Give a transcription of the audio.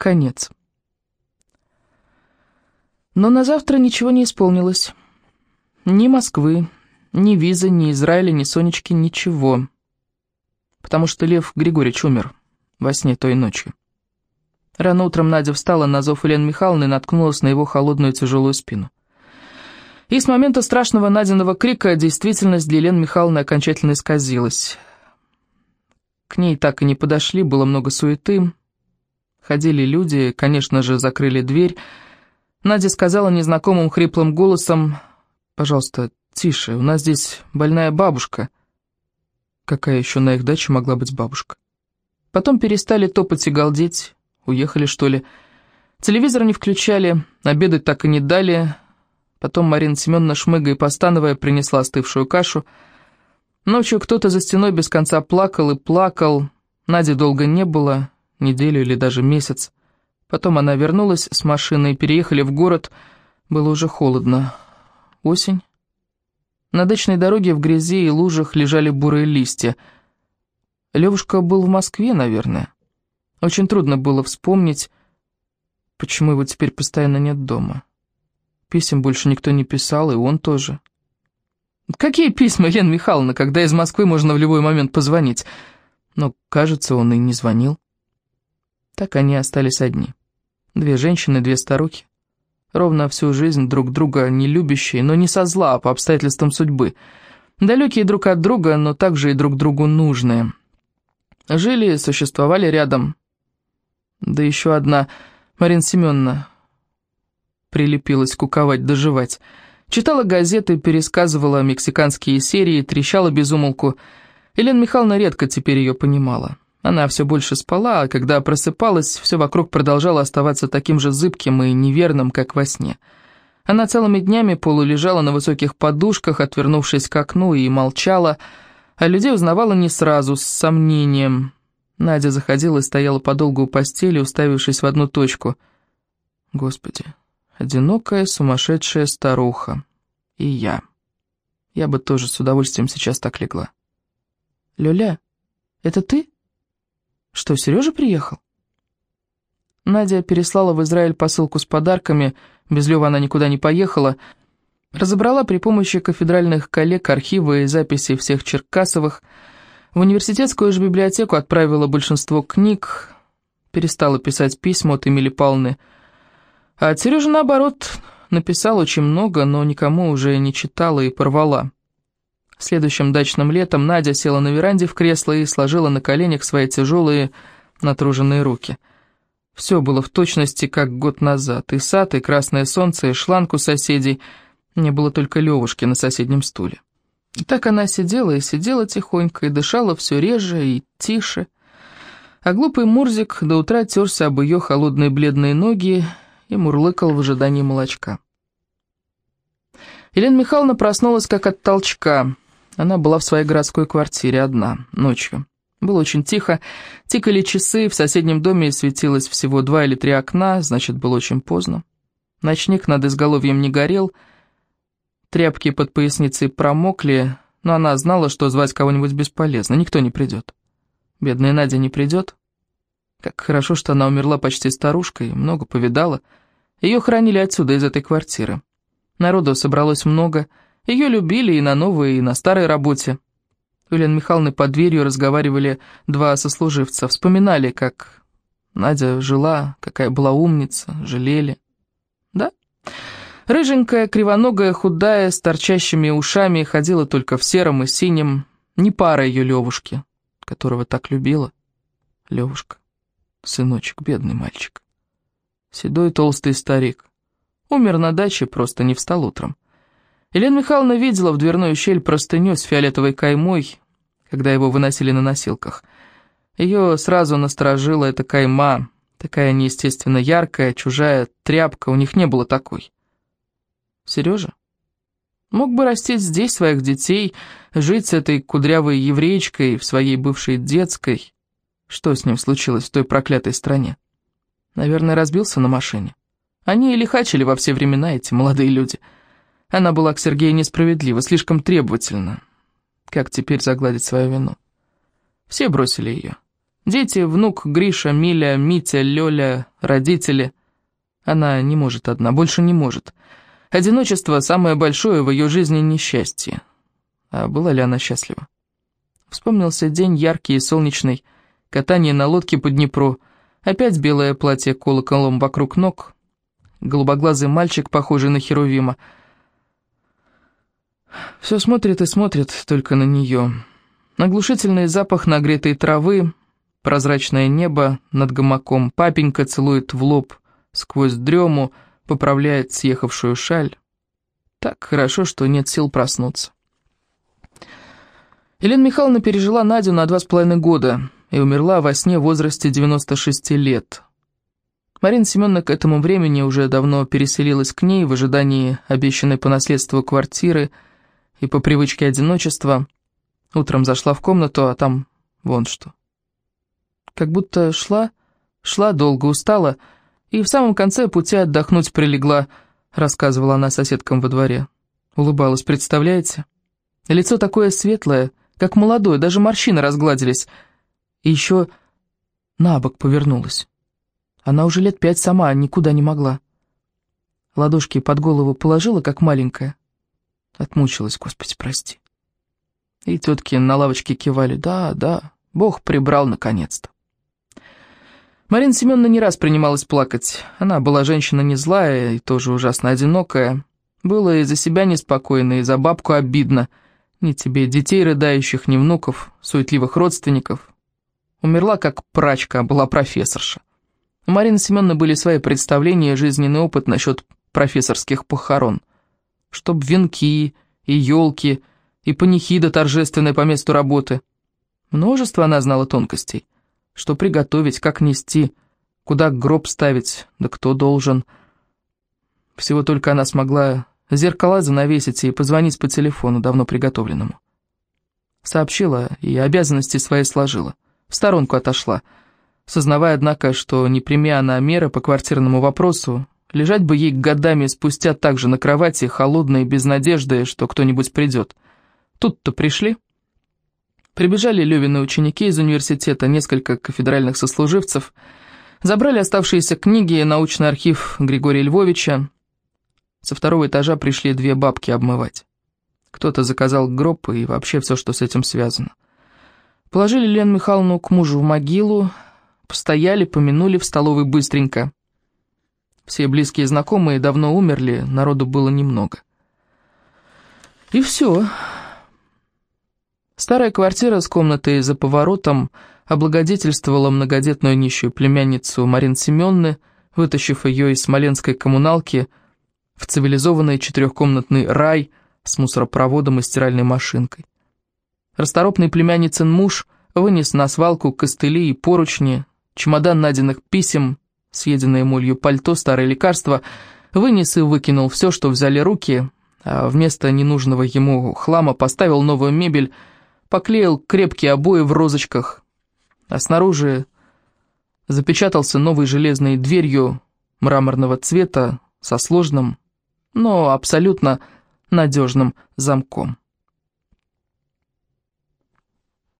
Конец. Но на завтра ничего не исполнилось. Ни Москвы, ни визы, ни Израиля, ни Сонечки, ничего. Потому что Лев Григорьевич умер во сне той ночью. Рано утром Надя встала на зов Елены Михайловны и наткнулась на его холодную тяжелую спину. И с момента страшного Надиного крика действительность для Елены Михайловны окончательно исказилась. К ней так и не подошли, было много суеты. Ходили люди, конечно же, закрыли дверь. Надя сказала незнакомым хриплым голосом, «Пожалуйста, тише, у нас здесь больная бабушка». Какая еще на их даче могла быть бабушка? Потом перестали топать и галдеть, уехали, что ли. Телевизор не включали, обедать так и не дали. Потом Марина Семеновна, шмыгая и постановая, принесла остывшую кашу. Ночью кто-то за стеной без конца плакал и плакал. Нади долго не было, неделю или даже месяц. Потом она вернулась с машиной, переехали в город. Было уже холодно. Осень. На дачной дороге в грязи и лужах лежали бурые листья. Левушка был в Москве, наверное. Очень трудно было вспомнить, почему его теперь постоянно нет дома. Писем больше никто не писал, и он тоже. Какие письма, Елена Михайловна, когда из Москвы можно в любой момент позвонить? Но, кажется, он и не звонил. Так они остались одни. Две женщины, две старухи. Ровно всю жизнь друг друга не любящие, но не со зла, а по обстоятельствам судьбы. Далекие друг от друга, но также и друг другу нужные. Жили, существовали рядом, да еще одна, Марина Семеновна, прилепилась куковать, доживать. Читала газеты, пересказывала мексиканские серии, трещала безумолку. Елена Михайловна редко теперь ее понимала. Она все больше спала, а когда просыпалась, все вокруг продолжало оставаться таким же зыбким и неверным, как во сне. Она целыми днями полулежала на высоких подушках, отвернувшись к окну, и молчала, а людей узнавала не сразу, с сомнением. Надя заходила и стояла подолгу у постели, уставившись в одну точку. Господи, одинокая сумасшедшая старуха. И я. Я бы тоже с удовольствием сейчас так легла. «Лёля, это ты? Что, Сережа приехал?» Надя переслала в Израиль посылку с подарками, без Лёвы она никуда не поехала, разобрала при помощи кафедральных коллег архивы и записи всех Черкасовых, в университетскую же библиотеку отправила большинство книг, перестала писать письма от Эмили Павловны. А от Сережи, наоборот, написал очень много, но никому уже не читала и порвала. Следующим дачным летом Надя села на веранде в кресло и сложила на коленях свои тяжелые натруженные руки. Все было в точности, как год назад. И сад, и красное солнце, и шланг у соседей. Не было только Левушки на соседнем стуле. И так она сидела и сидела тихонько, и дышала все реже и тише. А глупый Мурзик до утра терся об ее холодные бледные ноги и мурлыкал в ожидании молочка. Елена Михайловна проснулась как от толчка. Она была в своей городской квартире одна, ночью. Было очень тихо, тикали часы, в соседнем доме светилось всего два или три окна, значит, было очень поздно. Ночник над изголовьем не горел, — Тряпки под поясницей промокли, но она знала, что звать кого-нибудь бесполезно, никто не придет. Бедная Надя не придет. Как хорошо, что она умерла почти старушкой, много повидала. Ее хранили отсюда, из этой квартиры. Народу собралось много, ее любили и на новой, и на старой работе. У Елены Михайловны под дверью разговаривали два сослуживца, вспоминали, как Надя жила, какая была умница, жалели. Да, Рыженькая, кривоногая, худая, с торчащими ушами, ходила только в сером и синем, не пара ее Левушки, которого так любила. Левушка, сыночек, бедный мальчик. Седой толстый старик. Умер на даче, просто не встал утром. Елена Михайловна видела в дверную щель простыню с фиолетовой каймой, когда его выносили на носилках. Ее сразу насторожила эта кайма, такая неестественно яркая, чужая тряпка, у них не было такой. Сережа? Мог бы растить здесь своих детей, жить с этой кудрявой евреечкой в своей бывшей детской. Что с ним случилось в той проклятой стране? Наверное, разбился на машине. Они и лихачили во все времена, эти молодые люди. Она была к Сергею несправедлива, слишком требовательна. Как теперь загладить свою вину? Все бросили ее. Дети, внук, Гриша, Миля, Митя, Лёля, родители. Она не может одна, больше не может. Одиночество – самое большое в ее жизни несчастье. А была ли она счастлива? Вспомнился день яркий и солнечный, катание на лодке по Днепру, опять белое платье колоколом вокруг ног, голубоглазый мальчик, похожий на Херувима. Все смотрит и смотрит только на нее. Наглушительный запах нагретой травы, прозрачное небо над гамаком, папенька целует в лоб сквозь дрему, поправляет съехавшую шаль. Так хорошо, что нет сил проснуться. Елена Михайловна пережила Надю на два с половиной года и умерла во сне в возрасте 96 лет. Марина Семеновна к этому времени уже давно переселилась к ней в ожидании обещанной по наследству квартиры и по привычке одиночества. Утром зашла в комнату, а там вон что. Как будто шла, шла долго, устала, и в самом конце пути отдохнуть прилегла, рассказывала она соседкам во дворе. Улыбалась, представляете? Лицо такое светлое, как молодое, даже морщины разгладились. И еще на бок повернулась. Она уже лет пять сама никуда не могла. Ладошки под голову положила, как маленькая. Отмучилась, Господи, прости. И тетки на лавочке кивали. Да, да, Бог прибрал наконец-то. Марина Семеновна не раз принималась плакать. Она была женщина не злая и тоже ужасно одинокая. Было и за себя неспокойно, и за бабку обидно — ни тебе детей рыдающих, ни внуков, суетливых родственников. Умерла как прачка, была профессорша. У Марины Семеновны были свои представления и жизненный опыт насчет профессорских похорон. Чтоб венки и елки, и панихида торжественная по месту работы. Множество она знала тонкостей. Что приготовить, как нести, куда гроб ставить, да кто должен. Всего только она смогла Зеркала занавесить и позвонить по телефону, давно приготовленному. Сообщила и обязанности свои сложила. В сторонку отошла, сознавая, однако, что не примя она меры по квартирному вопросу, лежать бы ей годами спустя так же на кровати, холодной, без надежды, что кто-нибудь придет. Тут-то пришли. Прибежали Левины ученики из университета, несколько кафедральных сослуживцев, забрали оставшиеся книги и научный архив Григория Львовича, со второго этажа пришли две бабки обмывать. Кто-то заказал гроб и вообще все, что с этим связано. Положили Лену Михайловну к мужу в могилу, постояли, помянули в столовой быстренько. Все близкие знакомые давно умерли, народу было немного. И все. Старая квартира с комнатой за поворотом облагодетельствовала многодетную нищую племянницу Марин Семенны, вытащив ее из смоленской коммуналки – в цивилизованный четырехкомнатный рай с мусоропроводом и стиральной машинкой. Расторопный племянницын муж вынес на свалку костыли и поручни, чемодан найденных писем, съеденное молью пальто, старое лекарство, вынес и выкинул все, что взяли руки, а вместо ненужного ему хлама поставил новую мебель, поклеил крепкие обои в розочках, а снаружи запечатался новой железной дверью мраморного цвета со сложным но абсолютно надежным замком.